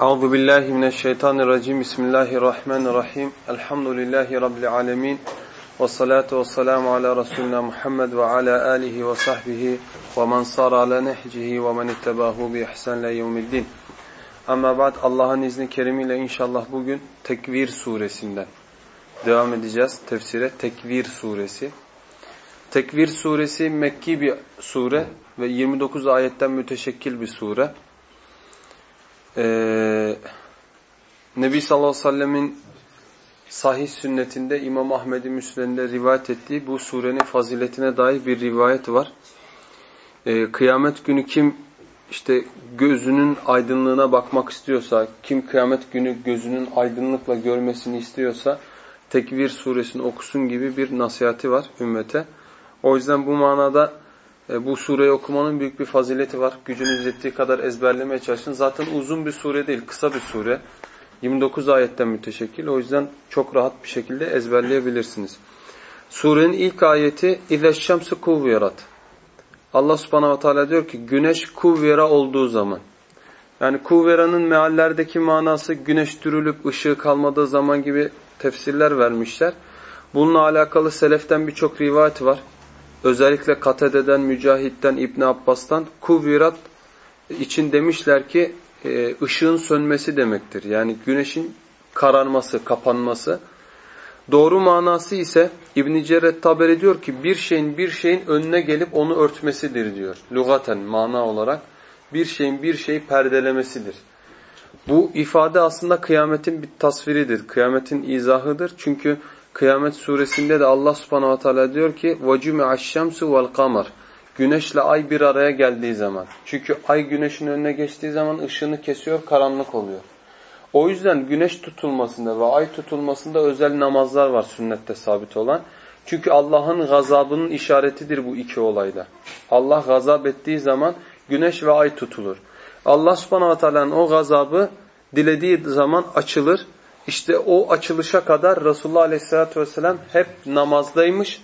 Euzu billahi mineşşeytanirracim. Bismillahirrahmanirrahim. Elhamdülillahi rabbil alamin. Ve salatu ve selamu ala Resulina Muhammed ve ala alihi ve sahbihi ve men sara ala nehcihi ve men ittebahu bi ihsan ila yevmiddin. Ama ba'd Allah'ın izni kerimiyle inşallah bugün Tekvir suresinden devam edeceğiz tefsire. Tekvir suresi. Tekvir suresi Mekki bir sure ve 29 ayetten müteşekkil bir sure. Ee, Nebi sallallahu aleyhi ve sellemin sahih sünnetinde İmam Ahmed-i Müslim'de rivayet ettiği bu surenin faziletine dair bir rivayet var. Ee, kıyamet günü kim işte gözünün aydınlığına bakmak istiyorsa, kim kıyamet günü gözünün aydınlıkla görmesini istiyorsa Tekvir suresini okusun gibi bir nasihati var ümmete. O yüzden bu manada e, e, bu sureyi okumanın büyük bir fazileti var. Gücünüz yettiği kadar ezberlemeye çalışın. Zaten uzun bir sure değil, kısa bir sure. 29 ayetten müteşekkil. O yüzden çok rahat bir şekilde ezberleyebilirsiniz. Surenin ilk ayeti İzeşşemsi kuvverat. Allah subhanahu teala diyor ki güneş kuvvera olduğu zaman. Yani kuvveranın meallerdeki manası güneş dürülüp ışığı kalmadığı zaman gibi tefsirler vermişler. Bununla alakalı seleften birçok rivayet var özellikle Katede'den, Mücahit'ten, İbn Abbas'tan kuvvirat için demişler ki e, ışığın sönmesi demektir. Yani güneşin kararması, kapanması. Doğru manası ise İbn Cerret Taberi diyor ki bir şeyin bir şeyin önüne gelip onu örtmesidir diyor. Lugaten mana olarak bir şeyin bir şeyi perdelemesidir. Bu ifade aslında kıyametin bir tasviridir. Kıyametin izahıdır. Çünkü Kıyamet suresinde de Allah subhanahu teala diyor ki وَجُمِعَ الشَّمْسُ وَالْقَمَرِ Güneşle ay bir araya geldiği zaman. Çünkü ay güneşin önüne geçtiği zaman ışığını kesiyor, karanlık oluyor. O yüzden güneş tutulmasında ve ay tutulmasında özel namazlar var sünnette sabit olan. Çünkü Allah'ın gazabının işaretidir bu iki olayda. Allah gazap ettiği zaman güneş ve ay tutulur. Allah subhanahu teala'nın o gazabı dilediği zaman açılır işte o açılışa kadar Resulullah Aleyhisselatü Vesselam hep namazdaymış.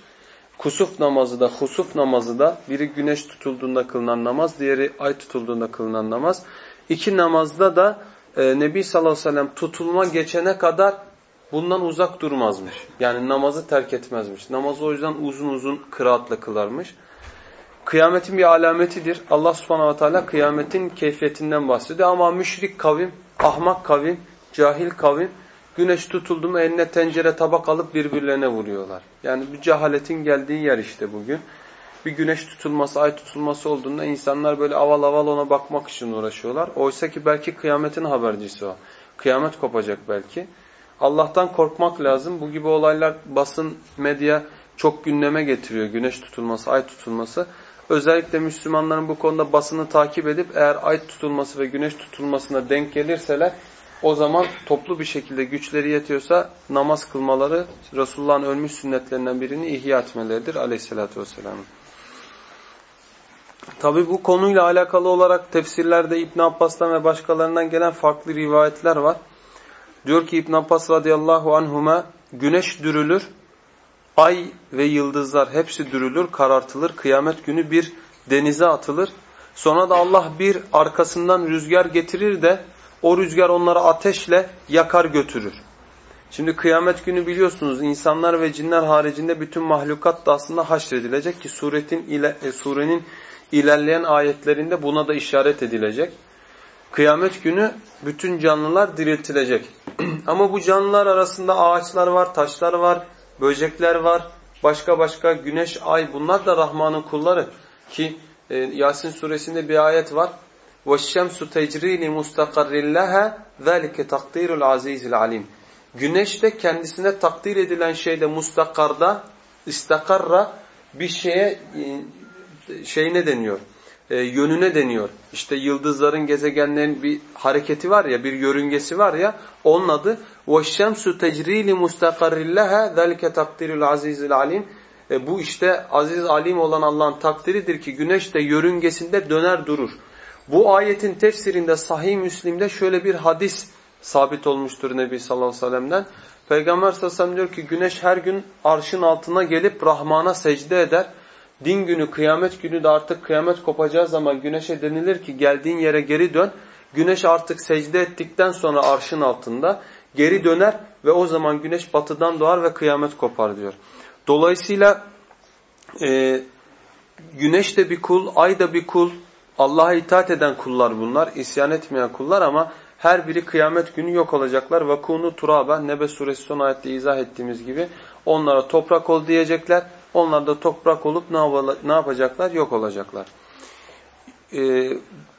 Kusuf namazı da, husuf namazı da, biri güneş tutulduğunda kılınan namaz, diğeri ay tutulduğunda kılınan namaz. İki namazda da e, Nebi sallallahu aleyhi ve tutulma geçene kadar bundan uzak durmazmış. Yani namazı terk etmezmiş. Namazı o yüzden uzun uzun kıraatla kılarmış. Kıyametin bir alametidir. Allah subhanahu wa ta'ala kıyametin keyfiyetinden bahsediyor. Ama müşrik kavim, ahmak kavim, cahil kavim Güneş tutuldu mu eline tencere tabak alıp birbirlerine vuruyorlar. Yani bu cehaletin geldiği yer işte bugün. Bir güneş tutulması, ay tutulması olduğunda insanlar böyle aval aval ona bakmak için uğraşıyorlar. Oysa ki belki kıyametin habercisi o. Kıyamet kopacak belki. Allah'tan korkmak lazım. Bu gibi olaylar basın, medya çok gündeme getiriyor. Güneş tutulması, ay tutulması. Özellikle Müslümanların bu konuda basını takip edip eğer ay tutulması ve güneş tutulmasına denk gelirseler o zaman toplu bir şekilde güçleri yetiyorsa namaz kılmaları Resulullah'ın ölmüş sünnetlerinden birini ihya etmeleridir aleyhissalatü vesselam. Tabi bu konuyla alakalı olarak tefsirlerde İbn Abbas'tan ve başkalarından gelen farklı rivayetler var. Diyor ki İbn Abbas radıyallahu anhuma güneş dürülür, ay ve yıldızlar hepsi dürülür, karartılır. Kıyamet günü bir denize atılır. Sonra da Allah bir arkasından rüzgar getirir de o rüzgar onları ateşle yakar götürür. Şimdi kıyamet günü biliyorsunuz insanlar ve cinler haricinde bütün mahlukat da aslında haşredilecek ki suretin ile, e, surenin ilerleyen ayetlerinde buna da işaret edilecek. Kıyamet günü bütün canlılar diriltilecek. Ama bu canlılar arasında ağaçlar var, taşlar var, böcekler var, başka başka güneş, ay bunlar da Rahman'ın kulları. Ki e, Yasin suresinde bir ayet var. وَالشَّمْسُ تَجْرِي لِمُسْتَقَرِّ لَهَا ذَٰلِكَ تَقْدِيرُ الْعَز۪يزِ الْعَلِيمِ Güneş de kendisine takdir edilen şeyde mustakarda, istakarra bir şeye e, şey ne deniyor? E, yönüne deniyor. İşte yıldızların, gezegenlerin bir hareketi var ya, bir yörüngesi var ya, onun adı وَالشَّمْسُ تَجْرِي لِمُسْتَقَرِّ لَهَا ذَٰلِكَ تَقْدِيرُ الْعَز۪يزِ الْعَلِيمِ e, Bu işte aziz alim olan Allah'ın takdiridir ki güneş de yörüngesinde döner durur. Bu ayetin tefsirinde Sahih Müslim'de şöyle bir hadis sabit olmuştur Nebi sallallahu aleyhi ve sellem'den. Peygamber sallallahu aleyhi ve sellem diyor ki güneş her gün arşın altına gelip Rahman'a secde eder. Din günü, kıyamet günü de artık kıyamet kopacağı zaman güneşe denilir ki geldiğin yere geri dön. Güneş artık secde ettikten sonra arşın altında geri döner ve o zaman güneş batıdan doğar ve kıyamet kopar diyor. Dolayısıyla e, güneş de bir kul, ay da bir kul, Allah'a itaat eden kullar bunlar, isyan etmeyen kullar ama her biri kıyamet günü yok olacaklar. Vakunu turaba Nebe suresi son ayette izah ettiğimiz gibi onlara toprak ol diyecekler. Onlar da toprak olup ne yapacaklar? Yok olacaklar. Ee,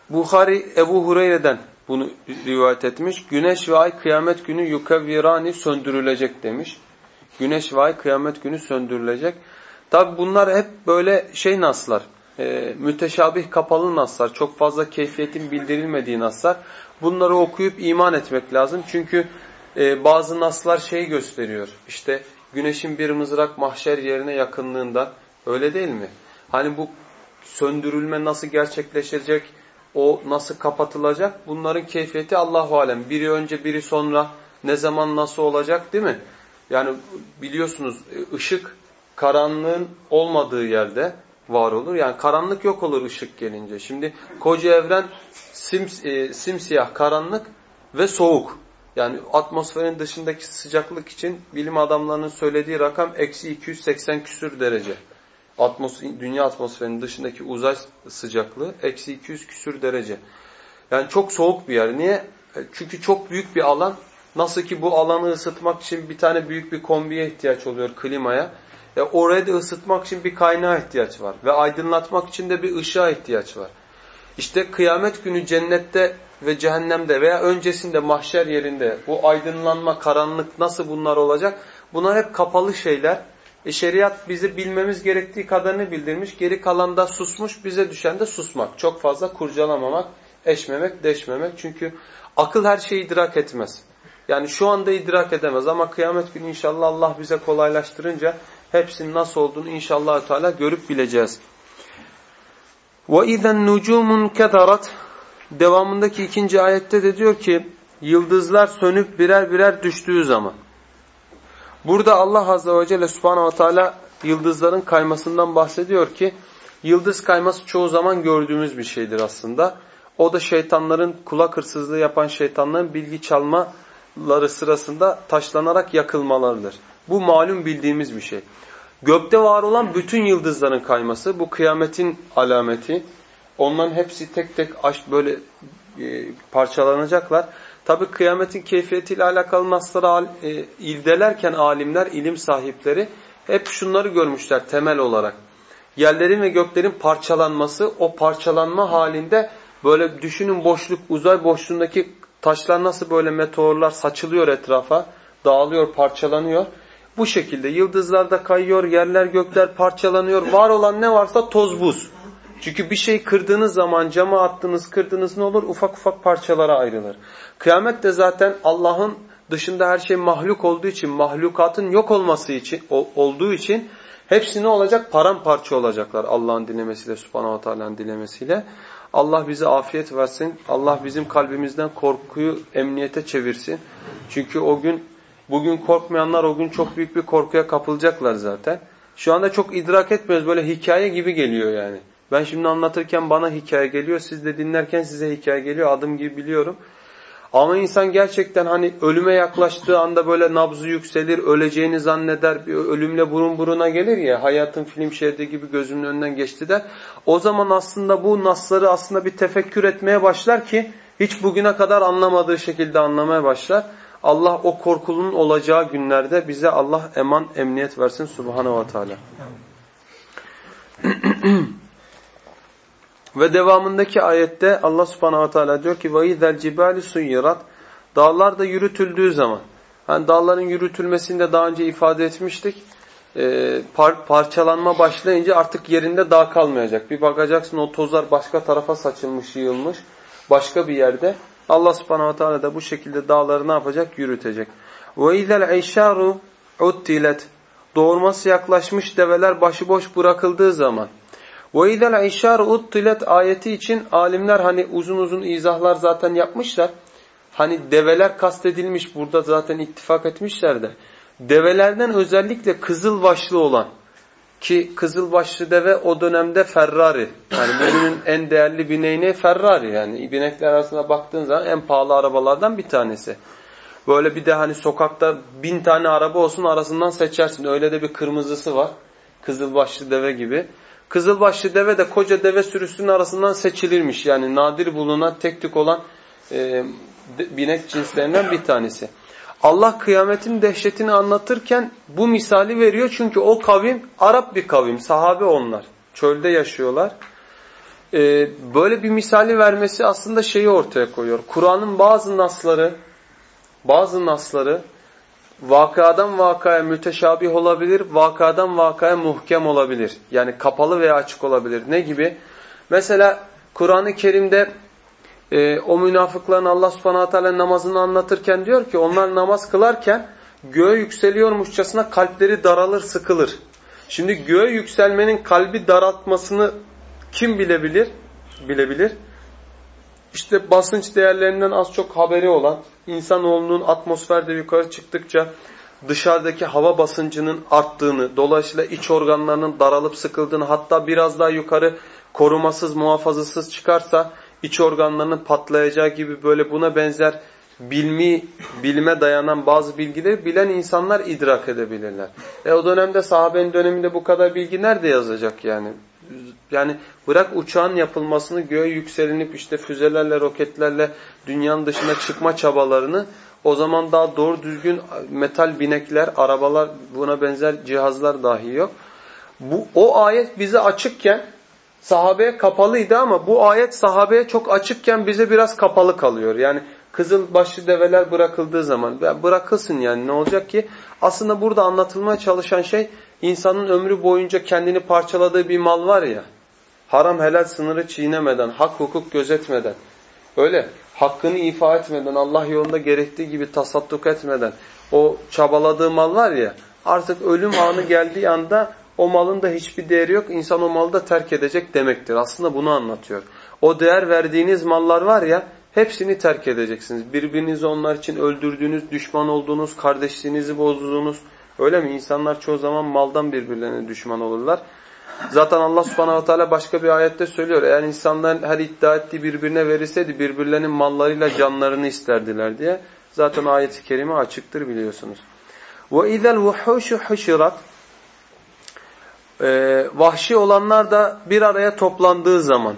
Bukhari Ebu Hureyre'den bunu rivayet etmiş. Güneş ve ay kıyamet günü yukavvirani söndürülecek demiş. Güneş ve ay kıyamet günü söndürülecek. Tabi bunlar hep böyle şey naslar e, müteşabih kapalı naslar, çok fazla keyfiyetin bildirilmediği naslar. Bunları okuyup iman etmek lazım. Çünkü e, bazı naslar şey gösteriyor. İşte güneşin bir mızrak mahşer yerine yakınlığında öyle değil mi? Hani bu söndürülme nasıl gerçekleşecek, o nasıl kapatılacak? Bunların keyfiyeti Allahu alem. Biri önce, biri sonra, ne zaman nasıl olacak değil mi? Yani biliyorsunuz e, ışık karanlığın olmadığı yerde var olur. Yani karanlık yok olur ışık gelince. Şimdi koca evren sims, e, simsiyah karanlık ve soğuk. Yani atmosferin dışındaki sıcaklık için bilim adamlarının söylediği rakam eksi 280 küsür derece. Atmos, dünya atmosferinin dışındaki uzay sıcaklığı eksi 200 küsür derece. Yani çok soğuk bir yer. Niye? E, çünkü çok büyük bir alan. Nasıl ki bu alanı ısıtmak için bir tane büyük bir kombiye ihtiyaç oluyor klimaya. E orayı da ısıtmak için bir kaynağa ihtiyaç var. Ve aydınlatmak için de bir ışığa ihtiyaç var. İşte kıyamet günü cennette ve cehennemde veya öncesinde mahşer yerinde bu aydınlanma, karanlık nasıl bunlar olacak? Bunlar hep kapalı şeyler. E şeriat bizi bilmemiz gerektiği kadarını bildirmiş. Geri kalan da susmuş. Bize düşen de susmak. Çok fazla kurcalamamak, eşmemek, deşmemek. Çünkü akıl her şeyi idrak etmez. Yani şu anda idrak edemez ama kıyamet günü inşallah Allah bize kolaylaştırınca hepsinin nasıl olduğunu inşallah Teala görüp bileceğiz. Ve izen nucumun kadarat devamındaki ikinci ayette de diyor ki yıldızlar sönüp birer birer düştüğü zaman. Burada Allah Azze ve Celle Subhanahu ve Teala yıldızların kaymasından bahsediyor ki yıldız kayması çoğu zaman gördüğümüz bir şeydir aslında. O da şeytanların kulak hırsızlığı yapan şeytanların bilgi çalmaları sırasında taşlanarak yakılmalarıdır. Bu malum bildiğimiz bir şey. Gökte var olan bütün yıldızların kayması bu kıyametin alameti. Onların hepsi tek tek aş böyle e, parçalanacaklar. Tabi kıyametin keyfiyetiyle alakalı nasları e, irdelerken alimler, ilim sahipleri hep şunları görmüşler temel olarak. Yerlerin ve göklerin parçalanması, o parçalanma halinde böyle düşünün boşluk, uzay boşluğundaki taşlar nasıl böyle meteorlar saçılıyor etrafa, dağılıyor, parçalanıyor. Bu şekilde yıldızlar da kayıyor, yerler gökler parçalanıyor. Var olan ne varsa toz buz. Çünkü bir şey kırdığınız zaman cama attınız, kırdınız ne olur? Ufak ufak parçalara ayrılır. Kıyamet de zaten Allah'ın dışında her şey mahluk olduğu için, mahlukatın yok olması için olduğu için hepsi ne olacak? Paramparça olacaklar Allah'ın dilemesiyle, subhanahu teala'nın dilemesiyle. Allah bize afiyet versin. Allah bizim kalbimizden korkuyu emniyete çevirsin. Çünkü o gün Bugün korkmayanlar o gün çok büyük bir korkuya kapılacaklar zaten. Şu anda çok idrak etmiyoruz. Böyle hikaye gibi geliyor yani. Ben şimdi anlatırken bana hikaye geliyor. Siz de dinlerken size hikaye geliyor. Adım gibi biliyorum. Ama insan gerçekten hani ölüme yaklaştığı anda böyle nabzı yükselir, öleceğini zanneder, ölümle burun buruna gelir ya, hayatın film şeridi gibi gözümün önünden geçti der. O zaman aslında bu nasları aslında bir tefekkür etmeye başlar ki, hiç bugüne kadar anlamadığı şekilde anlamaya başlar. Allah o korkulunun olacağı günlerde bize Allah eman, emniyet versin Subhanahu ve Teala. ve devamındaki ayette Allah Subhanahu ve Teala diyor ki: "Vaizel cibali suyirat" Dağlar da yürütüldüğü zaman. Hani dağların yürütülmesini de daha önce ifade etmiştik. E, par parçalanma başlayınca artık yerinde dağ kalmayacak. Bir bakacaksın o tozlar başka tarafa saçılmış, yığılmış. Başka bir yerde. Allah subhanahu teala da bu şekilde dağları ne yapacak? Yürütecek. Ve izel işaru uttilet. Doğurması yaklaşmış develer başıboş bırakıldığı zaman. Ve izel işaru uttilet ayeti için alimler hani uzun uzun izahlar zaten yapmışlar. Hani develer kastedilmiş burada zaten ittifak etmişler de. Develerden özellikle kızıl başlı olan ki kızılbaşlı deve o dönemde Ferrari. Yani bugünün en değerli bineğine Ferrari yani. Binekler arasında baktığın zaman en pahalı arabalardan bir tanesi. Böyle bir de hani sokakta bin tane araba olsun arasından seçersin. Öyle de bir kırmızısı var. Kızılbaşlı deve gibi. Kızılbaşlı deve de koca deve sürüsünün arasından seçilirmiş. Yani nadir bulunan tek tük olan e, binek cinslerinden bir tanesi. Allah kıyametin dehşetini anlatırken bu misali veriyor. Çünkü o kavim Arap bir kavim. Sahabe onlar. Çölde yaşıyorlar. Ee, böyle bir misali vermesi aslında şeyi ortaya koyuyor. Kur'an'ın bazı nasları bazı nasları vakadan vakaya müteşabih olabilir, vakadan vakaya muhkem olabilir. Yani kapalı veya açık olabilir. Ne gibi? Mesela Kur'an-ı Kerim'de e, o münafıkların Allah subhanahu teala namazını anlatırken diyor ki onlar namaz kılarken göğe yükseliyormuşçasına kalpleri daralır, sıkılır. Şimdi göğe yükselmenin kalbi daraltmasını kim bilebilir? Bilebilir. İşte basınç değerlerinden az çok haberi olan, insanoğlunun atmosferde yukarı çıktıkça dışarıdaki hava basıncının arttığını, dolayısıyla iç organlarının daralıp sıkıldığını, hatta biraz daha yukarı korumasız, muhafazasız çıkarsa iç organlarının patlayacağı gibi böyle buna benzer bilmi, bilime dayanan bazı bilgileri bilen insanlar idrak edebilirler. E o dönemde sahabenin döneminde bu kadar bilgi nerede yazacak yani? Yani bırak uçağın yapılmasını göğe yükselinip işte füzelerle, roketlerle dünyanın dışına çıkma çabalarını o zaman daha doğru düzgün metal binekler, arabalar buna benzer cihazlar dahi yok. Bu o ayet bize açıkken sahabeye kapalıydı ama bu ayet sahabeye çok açıkken bize biraz kapalı kalıyor. Yani kızıl başlı develer bırakıldığı zaman bırakılsın yani ne olacak ki? Aslında burada anlatılmaya çalışan şey insanın ömrü boyunca kendini parçaladığı bir mal var ya. Haram helal sınırı çiğnemeden, hak hukuk gözetmeden, öyle hakkını ifa etmeden, Allah yolunda gerektiği gibi tasadduk etmeden o çabaladığı mal var ya artık ölüm anı geldiği anda o malın da hiçbir değeri yok. İnsan o malı da terk edecek demektir. Aslında bunu anlatıyor. O değer verdiğiniz mallar var ya hepsini terk edeceksiniz. Birbirinizi onlar için öldürdüğünüz, düşman olduğunuz, kardeşliğinizi bozduğunuz. Öyle mi? İnsanlar çoğu zaman maldan birbirlerine düşman olurlar. Zaten Allah subhanahu teala başka bir ayette söylüyor. Eğer insanların her iddia ettiği birbirine verilseydi birbirlerinin mallarıyla canlarını isterdiler diye. Zaten ayet-i kerime açıktır biliyorsunuz. وَاِذَا الْوُحُوشُ حُشِرَتْ ee, vahşi olanlar da bir araya toplandığı zaman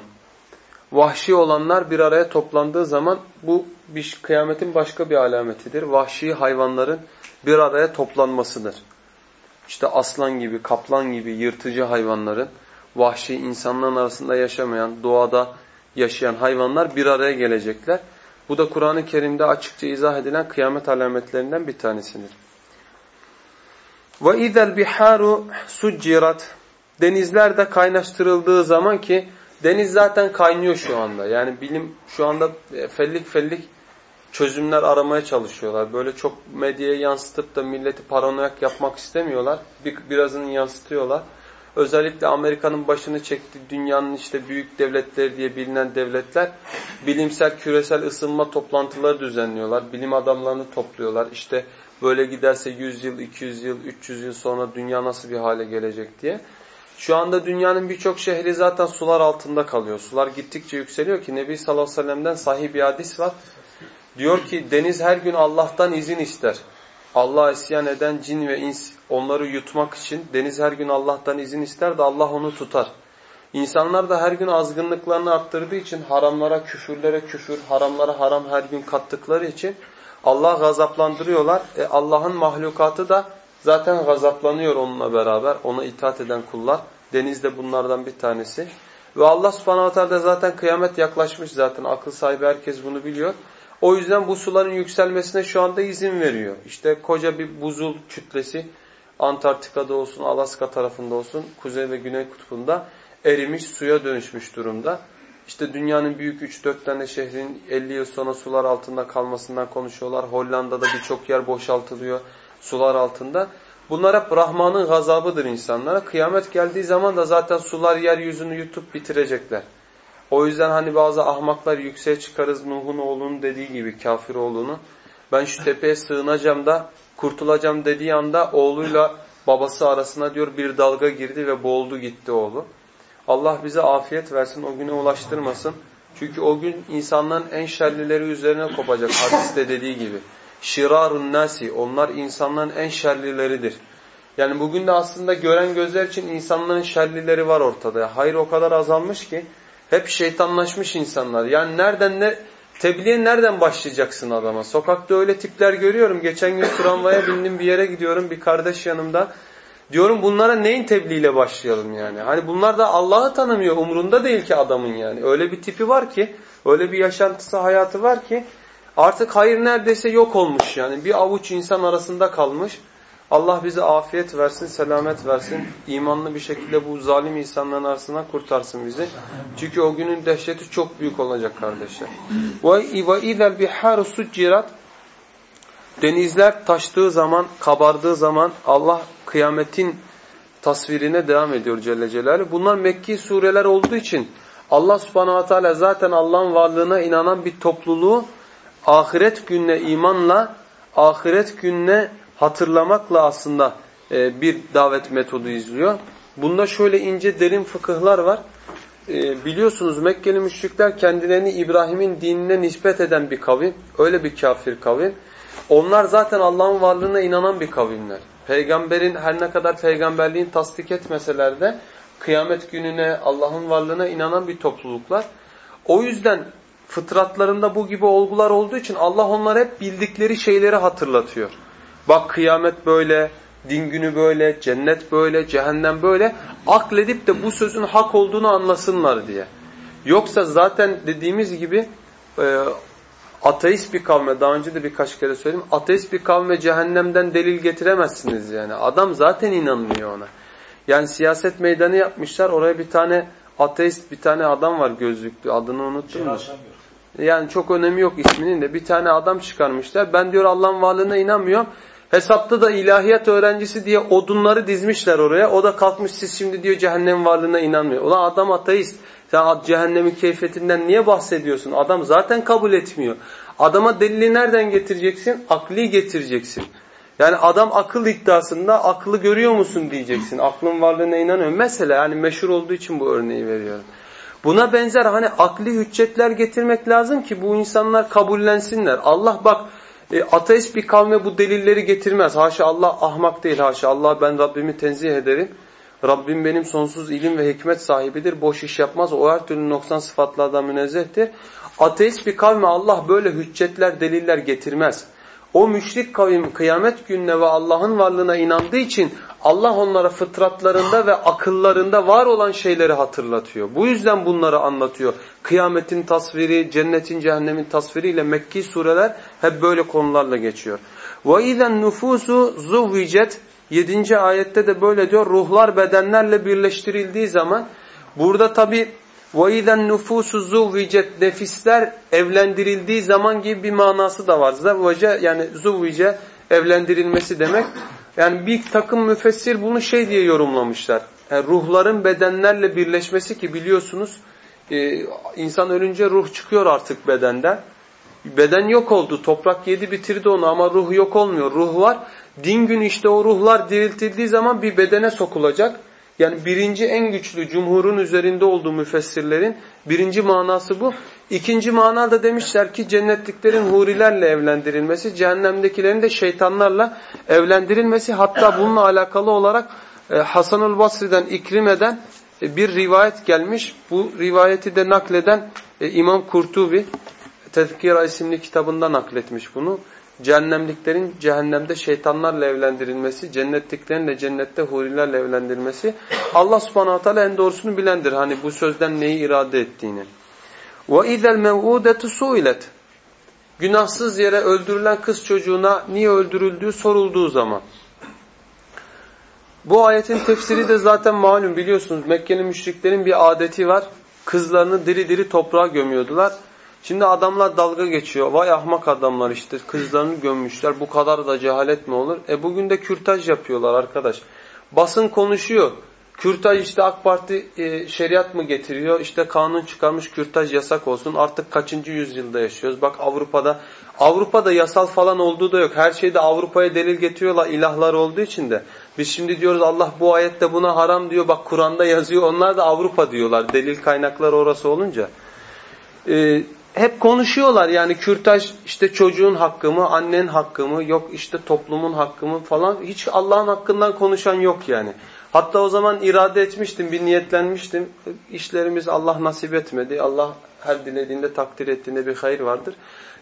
vahşi olanlar bir araya toplandığı zaman bu bir kıyametin başka bir alametidir. Vahşi hayvanların bir araya toplanmasıdır. İşte aslan gibi, kaplan gibi yırtıcı hayvanların vahşi insanların arasında yaşamayan, doğada yaşayan hayvanlar bir araya gelecekler. Bu da Kur'an-ı Kerim'de açıkça izah edilen kıyamet alametlerinden bir tanesidir. Ve izel biharu sucirat denizler de kaynaştırıldığı zaman ki deniz zaten kaynıyor şu anda. Yani bilim şu anda e, fellik fellik çözümler aramaya çalışıyorlar. Böyle çok medyaya yansıtıp da milleti paranoyak yapmak istemiyorlar. Bir, birazını yansıtıyorlar. Özellikle Amerika'nın başını çekti dünyanın işte büyük devletleri diye bilinen devletler bilimsel küresel ısınma toplantıları düzenliyorlar. Bilim adamlarını topluyorlar. İşte böyle giderse 100 yıl, 200 yıl, 300 yıl sonra dünya nasıl bir hale gelecek diye. Şu anda dünyanın birçok şehri zaten sular altında kalıyor. Sular gittikçe yükseliyor ki Nebi sallallahu aleyhi ve sellem'den sahih bir hadis var. Diyor ki deniz her gün Allah'tan izin ister. Allah'a isyan eden cin ve ins onları yutmak için deniz her gün Allah'tan izin ister de Allah onu tutar. İnsanlar da her gün azgınlıklarını arttırdığı için haramlara küfürlere küfür, haramlara haram her gün kattıkları için Allah gazaplandırıyorlar. E Allah'ın mahlukatı da zaten gazaplanıyor onunla beraber. Ona itaat eden kullar. Deniz de bunlardan bir tanesi. Ve Allah subhanahu teala zaten kıyamet yaklaşmış zaten. Akıl sahibi herkes bunu biliyor. O yüzden bu suların yükselmesine şu anda izin veriyor. İşte koca bir buzul kütlesi Antarktika'da olsun, Alaska tarafında olsun, kuzey ve güney kutbunda erimiş, suya dönüşmüş durumda. İşte dünyanın büyük 3-4 tane şehrin 50 yıl sonra sular altında kalmasından konuşuyorlar. Hollanda'da birçok yer boşaltılıyor sular altında. Bunlar hep Rahman'ın gazabıdır insanlara. Kıyamet geldiği zaman da zaten sular yeryüzünü yutup bitirecekler. O yüzden hani bazı ahmaklar yükseğe çıkarız Nuh'un oğlunun dediği gibi kafir oğlunu. Ben şu tepeye sığınacağım da kurtulacağım dediği anda oğluyla babası arasına diyor bir dalga girdi ve boğuldu gitti oğlu. Allah bize afiyet versin, o güne ulaştırmasın. Çünkü o gün insanların en şerlileri üzerine kopacak hadiste dediği gibi. Şirarun nasi, onlar insanların en şerlileridir. Yani bugün de aslında gören gözler için insanların şerlileri var ortada. Hayır o kadar azalmış ki hep şeytanlaşmış insanlar. Yani nereden ne tebliğe nereden başlayacaksın adama? Sokakta öyle tipler görüyorum. Geçen gün tramvaya bindim bir yere gidiyorum. Bir kardeş yanımda. Diyorum bunlara neyin tebliğiyle başlayalım yani? Hani bunlar da Allah'ı tanımıyor. Umrunda değil ki adamın yani. Öyle bir tipi var ki, öyle bir yaşantısı, hayatı var ki artık hayır neredeyse yok olmuş yani. Bir avuç insan arasında kalmış. Allah bize afiyet versin, selamet versin. İmanlı bir şekilde bu zalim insanların arasından kurtarsın bizi. Çünkü o günün dehşeti çok büyük olacak kardeşler. Ve izel biharu sucirat Denizler taştığı zaman, kabardığı zaman Allah kıyametin tasvirine devam ediyor Celle Celaluhu. Bunlar Mekki sureler olduğu için Allah subhanahu teala zaten Allah'ın varlığına inanan bir topluluğu ahiret gününe imanla, ahiret gününe hatırlamakla aslında e, bir davet metodu izliyor. Bunda şöyle ince derin fıkıhlar var. E, biliyorsunuz Mekkeli müşrikler kendilerini İbrahim'in dinine nispet eden bir kavim. Öyle bir kafir kavim. Onlar zaten Allah'ın varlığına inanan bir kavimler. Peygamberin her ne kadar peygamberliğin tasdik etmeseler de kıyamet gününe Allah'ın varlığına inanan bir topluluklar. O yüzden fıtratlarında bu gibi olgular olduğu için Allah onlara hep bildikleri şeyleri hatırlatıyor. Bak kıyamet böyle, din günü böyle, cennet böyle, cehennem böyle. Akledip de bu sözün hak olduğunu anlasınlar diye. Yoksa zaten dediğimiz gibi e, ateist bir kavme, daha önce de birkaç kere söyledim, ateist bir kavme cehennemden delil getiremezsiniz yani. Adam zaten inanmıyor ona. Yani siyaset meydanı yapmışlar, oraya bir tane ateist bir tane adam var gözlüklü, adını unuttum mu? Yani çok önemi yok isminin de. Bir tane adam çıkarmışlar. Ben diyor Allah'ın varlığına inanmıyorum. Hesapta da ilahiyat öğrencisi diye odunları dizmişler oraya. O da kalkmış siz şimdi diyor cehennem varlığına inanmıyor. Ulan adam ateist. Sen cehennemin keyfiyetinden niye bahsediyorsun? Adam zaten kabul etmiyor. Adama delili nereden getireceksin? Akli getireceksin. Yani adam akıl iddiasında aklı görüyor musun diyeceksin. Aklın varlığına inanıyor. Mesela yani meşhur olduğu için bu örneği veriyorum. Buna benzer hani akli hüccetler getirmek lazım ki bu insanlar kabullensinler. Allah bak e, ateist bir kavme bu delilleri getirmez. Haşa Allah ahmak değil haşa. Allah ben Rabbimi tenzih ederim. Rabbim benim sonsuz ilim ve hikmet sahibidir. Boş iş yapmaz. O her türlü noksan sıfatlardan münezzehtir. Ateist bir kavme Allah böyle hüccetler, deliller getirmez. O müşrik kavim kıyamet gününe ve Allah'ın varlığına inandığı için Allah onlara fıtratlarında ve akıllarında var olan şeyleri hatırlatıyor. Bu yüzden bunları anlatıyor. Kıyametin tasviri, cennetin, cehennemin tasviriyle Mekki sureler hep böyle konularla geçiyor. وَاِذَا النُّفُوسُ زُوِّجَتْ 7. ayette de böyle diyor. Ruhlar bedenlerle birleştirildiği zaman burada tabi وَاِذَا النُّفُوسُ زُوِّجَتْ Nefisler evlendirildiği zaman gibi bir manası da var. Zavvace yani zuvvice evlendirilmesi demek. Yani bir takım müfessir bunu şey diye yorumlamışlar. Yani ruhların bedenlerle birleşmesi ki biliyorsunuz e, insan ölünce ruh çıkıyor artık bedenden. Beden yok oldu. Toprak yedi bitirdi onu ama ruh yok olmuyor. Ruh var. Din günü işte o ruhlar diriltildiği zaman bir bedene sokulacak. Yani birinci en güçlü cumhurun üzerinde olduğu müfessirlerin birinci manası bu. İkinci mana da demişler ki cennetliklerin hurilerle evlendirilmesi, cehennemdekilerin de şeytanlarla evlendirilmesi. Hatta bununla alakalı olarak e, Hasanul Basri'den İkrime'den e, bir rivayet gelmiş. Bu rivayeti de nakleden e, İmam Kurtubi Tezkira isimli kitabında nakletmiş bunu cehennemliklerin cehennemde şeytanlarla evlendirilmesi, cennetliklerin de cennette hurilerle evlendirilmesi Allah subhanahu teala en doğrusunu bilendir. Hani bu sözden neyi irade ettiğini. وَاِذَا الْمَوْعُودَةُ سُئِلَتْ Günahsız yere öldürülen kız çocuğuna niye öldürüldüğü sorulduğu zaman. Bu ayetin tefsiri de zaten malum biliyorsunuz. Mekke'li müşriklerin bir adeti var. Kızlarını diri diri toprağa gömüyordular. Şimdi adamlar dalga geçiyor. Vay ahmak adamlar işte kızlarını gömmüşler. Bu kadar da cehalet mi olur? E bugün de kürtaj yapıyorlar arkadaş. Basın konuşuyor. Kürtaj işte AK Parti e, şeriat mı getiriyor? İşte kanun çıkarmış kürtaj yasak olsun. Artık kaçıncı yüzyılda yaşıyoruz? Bak Avrupa'da Avrupa'da yasal falan olduğu da yok. Her şeyde Avrupa'ya delil getiriyorlar ilahlar olduğu için de. Biz şimdi diyoruz Allah bu ayette buna haram diyor. Bak Kur'an'da yazıyor. Onlar da Avrupa diyorlar. Delil kaynaklar orası olunca. Ee, hep konuşuyorlar yani kürtaj işte çocuğun hakkı mı, annen hakkı mı, yok işte toplumun hakkı mı falan. Hiç Allah'ın hakkından konuşan yok yani. Hatta o zaman irade etmiştim, bir niyetlenmiştim. İşlerimiz Allah nasip etmedi. Allah her dilediğinde takdir ettiğinde bir hayır vardır.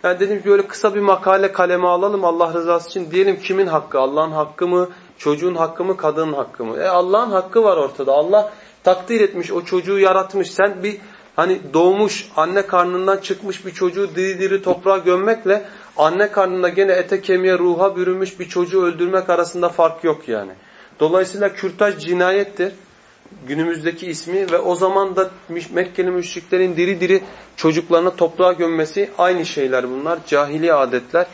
Yani dedim ki böyle kısa bir makale kaleme alalım Allah rızası için. Diyelim kimin hakkı? Allah'ın hakkı mı? Çocuğun hakkı mı? Kadının hakkı mı? E Allah'ın hakkı var ortada. Allah takdir etmiş, o çocuğu yaratmış. Sen bir hani doğmuş, anne karnından çıkmış bir çocuğu diri diri toprağa gömmekle anne karnında gene ete kemiğe ruha bürünmüş bir çocuğu öldürmek arasında fark yok yani. Dolayısıyla kürtaj cinayettir. Günümüzdeki ismi ve o zaman da Mekkeli müşriklerin diri diri çocuklarına toprağa gömmesi aynı şeyler bunlar. Cahili adetler.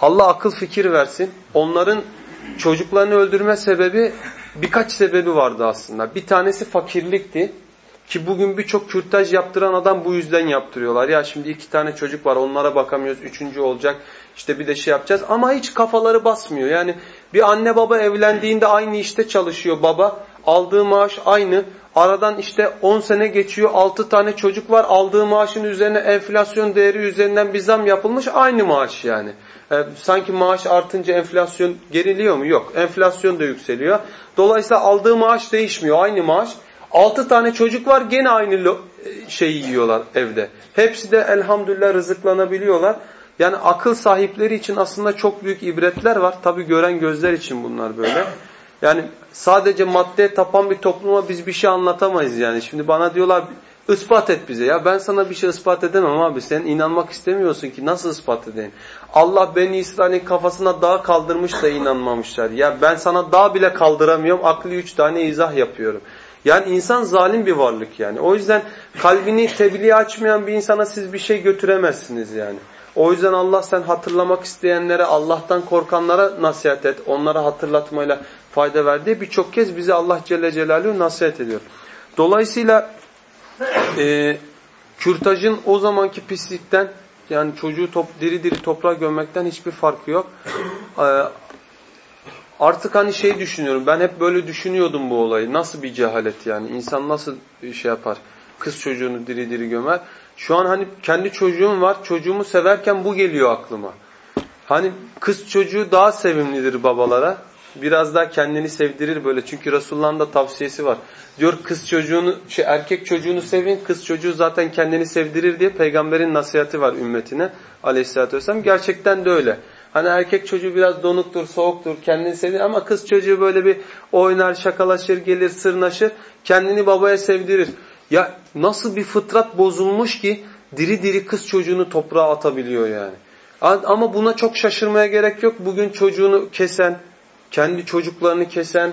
Allah akıl fikir versin. Onların çocuklarını öldürme sebebi birkaç sebebi vardı aslında. Bir tanesi fakirlikti. Ki bugün birçok kürtaj yaptıran adam bu yüzden yaptırıyorlar. Ya şimdi iki tane çocuk var onlara bakamıyoruz. Üçüncü olacak. İşte bir de şey yapacağız. Ama hiç kafaları basmıyor. Yani bir anne baba evlendiğinde aynı işte çalışıyor baba. Aldığı maaş aynı. Aradan işte 10 sene geçiyor. 6 tane çocuk var. Aldığı maaşın üzerine enflasyon değeri üzerinden bir zam yapılmış. Aynı maaş yani. Ee, sanki maaş artınca enflasyon geriliyor mu? Yok. Enflasyon da yükseliyor. Dolayısıyla aldığı maaş değişmiyor. Aynı maaş. Altı tane çocuk var gene aynı şeyi yiyorlar evde. Hepsi de elhamdülillah rızıklanabiliyorlar. Yani akıl sahipleri için aslında çok büyük ibretler var. Tabi gören gözler için bunlar böyle. Yani sadece maddeye tapan bir topluma biz bir şey anlatamayız yani. Şimdi bana diyorlar ispat et bize. Ya ben sana bir şey ispat edemem abi. Sen inanmak istemiyorsun ki nasıl ispat edeyim? Allah Beni İsrail'in kafasına dağ kaldırmış da inanmamışlar. Ya ben sana dağ bile kaldıramıyorum. Aklı üç tane izah yapıyorum. Yani insan zalim bir varlık yani. O yüzden kalbini tebliğ açmayan bir insana siz bir şey götüremezsiniz yani. O yüzden Allah sen hatırlamak isteyenlere, Allah'tan korkanlara nasihat et. Onlara hatırlatmayla fayda ver diye birçok kez bize Allah Celle Celaluhu nasihat ediyor. Dolayısıyla e, kürtajın o zamanki pislikten yani çocuğu top, diri diri toprağa gömmekten hiçbir farkı yok. E, Artık hani şey düşünüyorum. Ben hep böyle düşünüyordum bu olayı. Nasıl bir cehalet yani? İnsan nasıl şey yapar? Kız çocuğunu diri diri gömer. Şu an hani kendi çocuğum var. Çocuğumu severken bu geliyor aklıma. Hani kız çocuğu daha sevimlidir babalara. Biraz daha kendini sevdirir böyle. Çünkü Resulullah'ın da tavsiyesi var. Diyor kız çocuğunu, şey, erkek çocuğunu sevin. Kız çocuğu zaten kendini sevdirir diye peygamberin nasihati var ümmetine. Aleyhisselatü vesselam. Gerçekten de öyle. Hani erkek çocuğu biraz donuktur, soğuktur, kendini sevdirir ama kız çocuğu böyle bir oynar, şakalaşır, gelir, sırnaşır, kendini babaya sevdirir. Ya nasıl bir fıtrat bozulmuş ki diri diri kız çocuğunu toprağa atabiliyor yani. Ama buna çok şaşırmaya gerek yok. Bugün çocuğunu kesen, kendi çocuklarını kesen,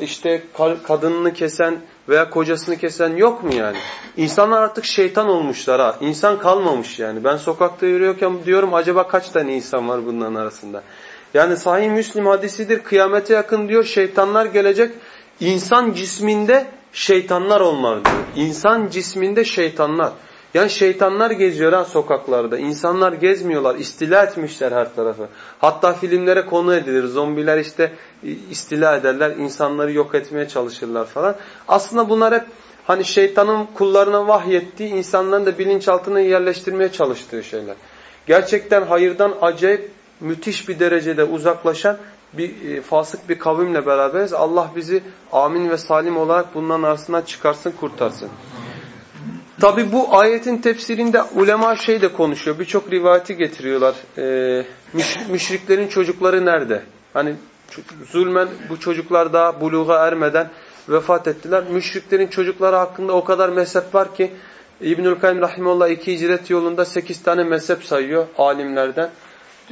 işte kadınını kesen veya kocasını kesen yok mu yani? İnsanlar artık şeytan olmuşlar ha. İnsan kalmamış yani. Ben sokakta yürüyorken diyorum acaba kaç tane insan var bunların arasında? Yani sahih Müslim hadisidir. Kıyamete yakın diyor şeytanlar gelecek. İnsan cisminde şeytanlar olmalı diyor. İnsan cisminde şeytanlar. Yani şeytanlar geziyor ha sokaklarda. İnsanlar gezmiyorlar. İstila etmişler her tarafı. Hatta filmlere konu edilir. Zombiler işte istila ederler. insanları yok etmeye çalışırlar falan. Aslında bunlar hep hani şeytanın kullarına vahyettiği, insanların da bilinçaltına yerleştirmeye çalıştığı şeyler. Gerçekten hayırdan acayip müthiş bir derecede uzaklaşan bir e, fasık bir kavimle beraberiz. Allah bizi amin ve salim olarak bunların arasından çıkarsın, kurtarsın. Tabi bu ayetin tefsirinde ulema şey de konuşuyor. Birçok rivayeti getiriyorlar. Ee, müşriklerin çocukları nerede? Hani zulmen bu çocuklar daha buluğa ermeden vefat ettiler. Müşriklerin çocukları hakkında o kadar mezhep var ki İbnül Kayyum Rahimullah iki hicret yolunda sekiz tane mezhep sayıyor alimlerden.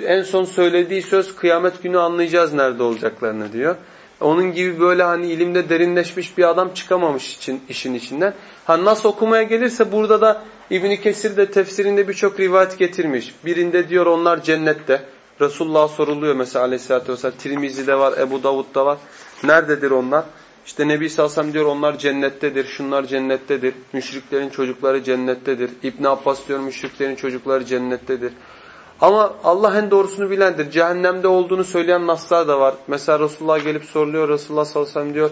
En son söylediği söz kıyamet günü anlayacağız nerede olacaklarını diyor. Onun gibi böyle hani ilimde derinleşmiş bir adam çıkamamış için, işin içinden. Ha nasıl okumaya gelirse burada da İbn Kesir de tefsirinde birçok rivayet getirmiş. Birinde diyor onlar cennette. Resulullah soruluyor mesela aleyhissalatü vesselam. Tirmizi'de var, Ebu Davud'da var. Nerededir onlar? İşte Nebi Salsam diyor onlar cennettedir, şunlar cennettedir. Müşriklerin çocukları cennettedir. İbn Abbas diyor müşriklerin çocukları cennettedir. Ama Allah en doğrusunu bilendir. Cehennemde olduğunu söyleyen naslar da var. Mesela Resulullah gelip soruluyor. Resulullah sallallahu aleyhi ve sellem diyor.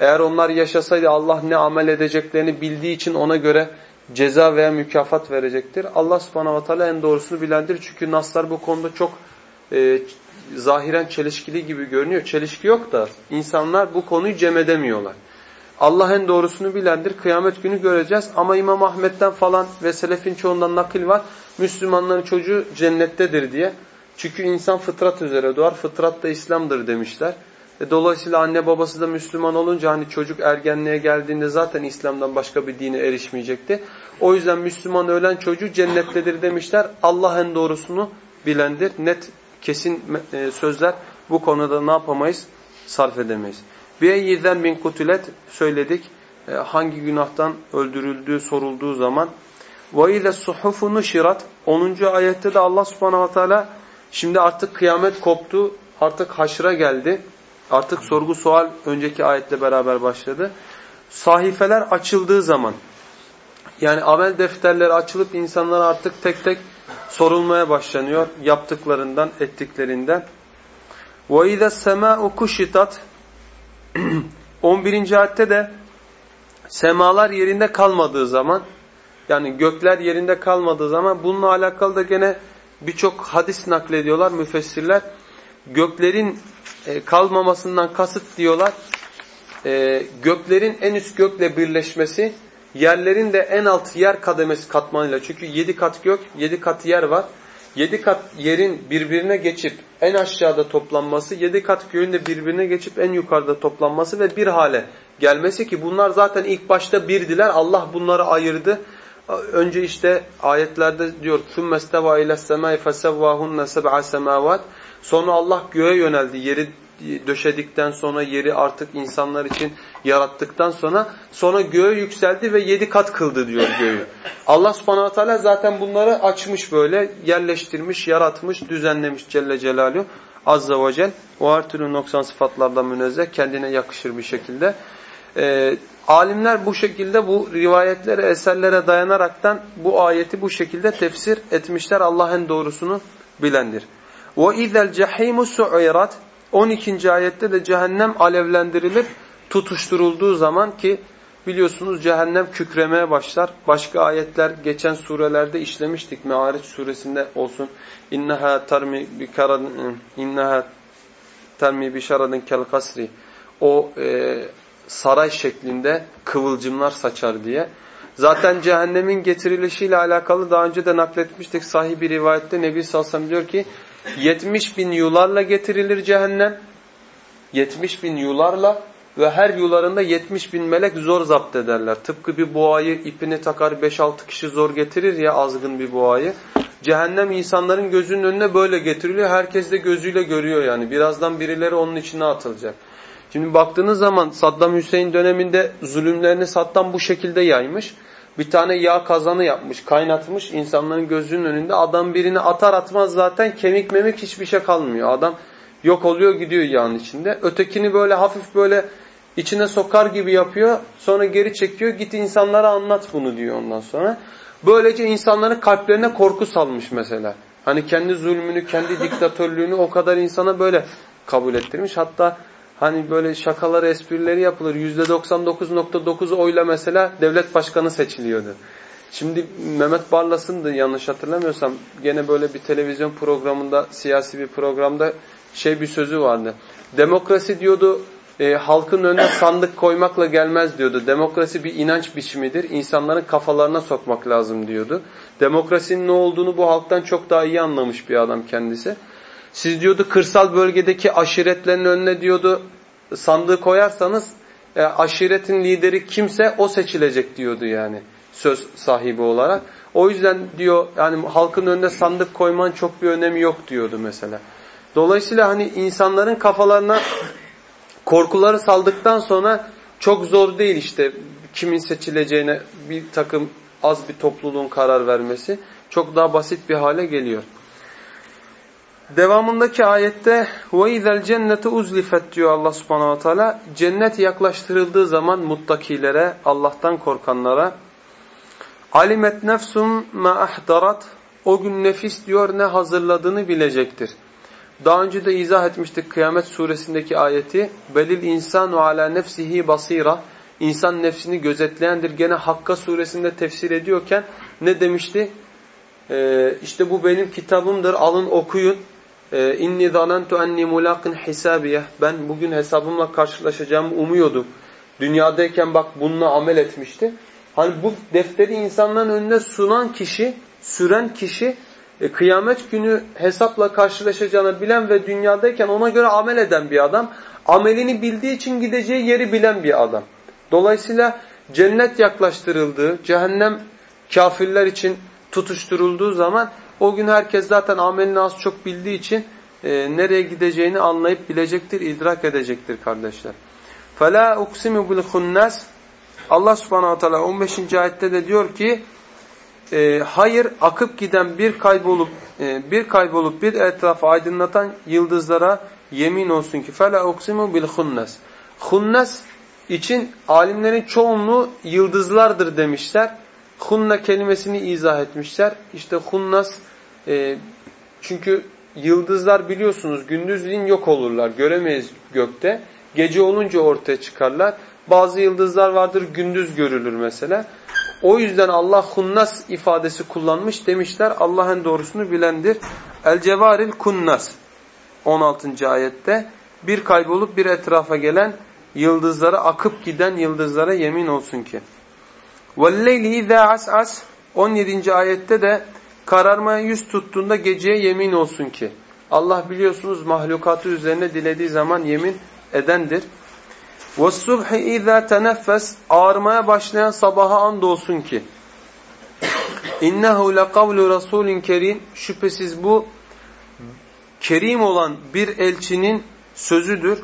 Eğer onlar yaşasaydı Allah ne amel edeceklerini bildiği için ona göre ceza veya mükafat verecektir. Allah subhanahu wa ta'ala en doğrusunu bilendir. Çünkü naslar bu konuda çok e, zahiren çelişkili gibi görünüyor. Çelişki yok da insanlar bu konuyu cem edemiyorlar. Allah en doğrusunu bilendir. Kıyamet günü göreceğiz. Ama İmam Ahmet'ten falan ve Selefin çoğundan nakil var. Müslümanların çocuğu cennettedir diye. Çünkü insan fıtrat üzere doğar. Fıtrat da İslam'dır demişler. E dolayısıyla anne babası da Müslüman olunca hani çocuk ergenliğe geldiğinde zaten İslam'dan başka bir dine erişmeyecekti. O yüzden Müslüman ölen çocuğu cennettedir demişler. Allah en doğrusunu bilendir. Net kesin e, sözler bu konuda ne yapamayız? Sarf edemeyiz. Bir bin kutulet söyledik. E, hangi günahtan öldürüldüğü sorulduğu zaman. Ve ize suhufu nuşirat. 10. ayette de Allah subhanahu wa ta'ala şimdi artık kıyamet koptu. Artık haşra geldi. Artık sorgu sual önceki ayetle beraber başladı. Sahifeler açıldığı zaman yani amel defterleri açılıp insanlar artık tek tek sorulmaya başlanıyor yaptıklarından, ettiklerinden. وَاِذَا السَّمَاءُ كُشِطَتْ 11. ayette de semalar yerinde kalmadığı zaman yani gökler yerinde kalmadığı zaman bununla alakalı da gene birçok hadis naklediyorlar müfessirler. Göklerin e, kalmamasından kasıt diyorlar. E, göklerin en üst gökle birleşmesi, yerlerin de en alt yer kademesi katmanıyla. Çünkü yedi kat gök, yedi kat yer var Yedi kat yerin birbirine geçip en aşağıda toplanması, yedi kat göğün de birbirine geçip en yukarıda toplanması ve bir hale gelmesi ki bunlar zaten ilk başta birdiler. Allah bunları ayırdı. Önce işte ayetlerde diyor ثُمَّ اسْتَوَى اِلَى السَّمَاءِ فَسَوَّاهُنَّ سَبْعَ سَمَاوَاتٍ Sonra Allah göğe yöneldi. Yeri döşedikten sonra yeri artık insanlar için yarattıktan sonra sonra göğe yükseldi ve yedi kat kıldı diyor göğü. Allah subhanahu teala zaten bunları açmış böyle yerleştirmiş, yaratmış, düzenlemiş Celle Celaluhu. Azza ve Celle o her türlü noksan sıfatlardan münezzeh kendine yakışır bir şekilde. Ee, alimler bu şekilde bu rivayetlere, eserlere dayanaraktan bu ayeti bu şekilde tefsir etmişler. Allah en doğrusunu bilendir. وَاِذَا الْجَحِيمُ سُعِرَتْ 12. ayette de cehennem alevlendirilip tutuşturulduğu zaman ki biliyorsunuz cehennem kükremeye başlar. Başka ayetler geçen surelerde işlemiştik. Me'ariç suresinde olsun. İnneha termi bi karadin inneha termi bi şaradin kel kasri. O e, saray şeklinde kıvılcımlar saçar diye. Zaten cehennemin getirilişiyle alakalı daha önce de nakletmiştik. Sahih bir rivayette Nebi sellem diyor ki 70 bin yularla getirilir cehennem. 70 bin yularla ve her yularında 70 bin melek zor zapt ederler. Tıpkı bir boğayı ipini takar 5-6 kişi zor getirir ya azgın bir boğayı. Cehennem insanların gözünün önüne böyle getiriliyor. Herkes de gözüyle görüyor yani. Birazdan birileri onun içine atılacak. Şimdi baktığınız zaman Saddam Hüseyin döneminde zulümlerini Saddam bu şekilde yaymış. Bir tane yağ kazanı yapmış, kaynatmış insanların gözünün önünde. Adam birini atar atmaz zaten kemik memik hiçbir şey kalmıyor. Adam yok oluyor gidiyor yağın içinde. Ötekini böyle hafif böyle içine sokar gibi yapıyor. Sonra geri çekiyor. Git insanlara anlat bunu diyor ondan sonra. Böylece insanların kalplerine korku salmış mesela. Hani kendi zulmünü, kendi diktatörlüğünü o kadar insana böyle kabul ettirmiş. Hatta Hani böyle şakalar, esprileri yapılır. %99.9 oyla mesela devlet başkanı seçiliyordu. Şimdi Mehmet Barlas'ındı yanlış hatırlamıyorsam gene böyle bir televizyon programında, siyasi bir programda şey bir sözü vardı. Demokrasi diyordu e, halkın önüne sandık koymakla gelmez diyordu. Demokrasi bir inanç biçimidir. İnsanların kafalarına sokmak lazım diyordu. Demokrasinin ne olduğunu bu halktan çok daha iyi anlamış bir adam kendisi. Siz diyordu kırsal bölgedeki aşiretlerin önüne diyordu sandığı koyarsanız e, aşiretin lideri kimse o seçilecek diyordu yani söz sahibi olarak. O yüzden diyor yani halkın önüne sandık koyman çok bir önemi yok diyordu mesela. Dolayısıyla hani insanların kafalarına korkuları saldıktan sonra çok zor değil işte kimin seçileceğine bir takım az bir topluluğun karar vermesi çok daha basit bir hale geliyor. Devamındaki ayette وَاِذَا الْجَنَّةُ اُزْلِفَتْ diyor Allah subhanahu wa ta'ala. Cennet yaklaştırıldığı zaman muttakilere, Allah'tan korkanlara alimet nefsum ma ahdarat o gün nefis diyor ne hazırladığını bilecektir. Daha önce de izah etmiştik Kıyamet suresindeki ayeti. Belil insanu ala nefsihi basira. İnsan nefsini gözetleyendir. Gene Hakka suresinde tefsir ediyorken ne demişti? Ee, işte bu benim kitabımdır alın okuyun. Ee, inni zanentu enni mulaqin hisabiye. Ben bugün hesabımla karşılaşacağımı umuyordum. Dünyadayken bak bununla amel etmişti. Hani bu defteri insanların önüne sunan kişi, süren kişi e, kıyamet günü hesapla karşılaşacağını bilen ve dünyadayken ona göre amel eden bir adam. Amelini bildiği için gideceği yeri bilen bir adam. Dolayısıyla cennet yaklaştırıldığı, cehennem kafirler için tutuşturulduğu zaman o gün herkes zaten amelini az çok bildiği için e, nereye gideceğini anlayıp bilecektir, idrak edecektir kardeşler. فَلَا اُقْسِمُ بِالْخُنَّاسِ Allah subhanahu teala 15. ayette de diyor ki e, hayır akıp giden bir kaybolup e, bir kaybolup bir etrafı aydınlatan yıldızlara yemin olsun ki fela uksimu bil hunnas. Hunnas için alimlerin çoğunluğu yıldızlardır demişler. Hunna kelimesini izah etmişler. İşte hunnas e, çünkü yıldızlar biliyorsunuz gündüzliğin yok olurlar. Göremeyiz gökte. Gece olunca ortaya çıkarlar. Bazı yıldızlar vardır gündüz görülür mesela. O yüzden Allah hunnas ifadesi kullanmış demişler. Allah en doğrusunu bilendir. El cevaril kunnas 16. ayette bir kaybolup bir etrafa gelen yıldızlara akıp giden yıldızlara yemin olsun ki. وَالْلَيْلِ اِذَا عَسْعَسْ 17. ayette de kararmaya yüz tuttuğunda geceye yemin olsun ki. Allah biliyorsunuz mahlukatı üzerine dilediği zaman yemin edendir. وَالصُّبْحِ اِذَا تَنَفَّسْ Ağırmaya başlayan sabaha andolsun ki. اِنَّهُ لَقَوْلُ رَسُولٍ kerim Şüphesiz bu kerim olan bir elçinin sözüdür.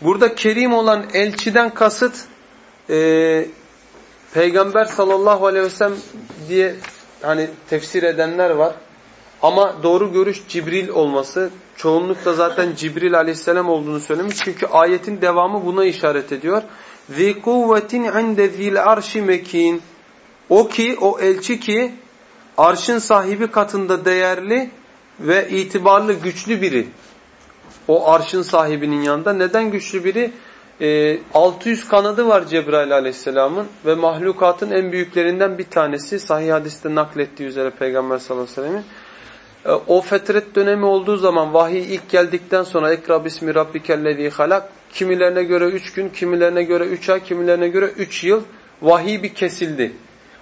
Burada kerim olan elçiden kasıt e, Peygamber sallallahu aleyhi ve sellem diye hani tefsir edenler var. Ama doğru görüş Cibril olması. Çoğunlukla zaten Cibril aleyhisselam olduğunu söylemiş. Çünkü ayetin devamı buna işaret ediyor. ذِي قُوَّةٍ عِنْدَ ذِي الْعَرْشِ مَك۪ينَ O ki, o elçi ki arşın sahibi katında değerli ve itibarlı, güçlü biri. O arşın sahibinin yanında. Neden güçlü biri? E, 600 kanadı var Cebrail aleyhisselamın ve mahlukatın en büyüklerinden bir tanesi. Sahih hadiste naklettiği üzere Peygamber sallallahu aleyhi ve sellem'in. E, o fetret dönemi olduğu zaman vahiy ilk geldikten sonra ekra bismi rabbikellezi halak kimilerine göre üç gün, kimilerine göre üç ay, kimilerine göre üç yıl vahiy bir kesildi.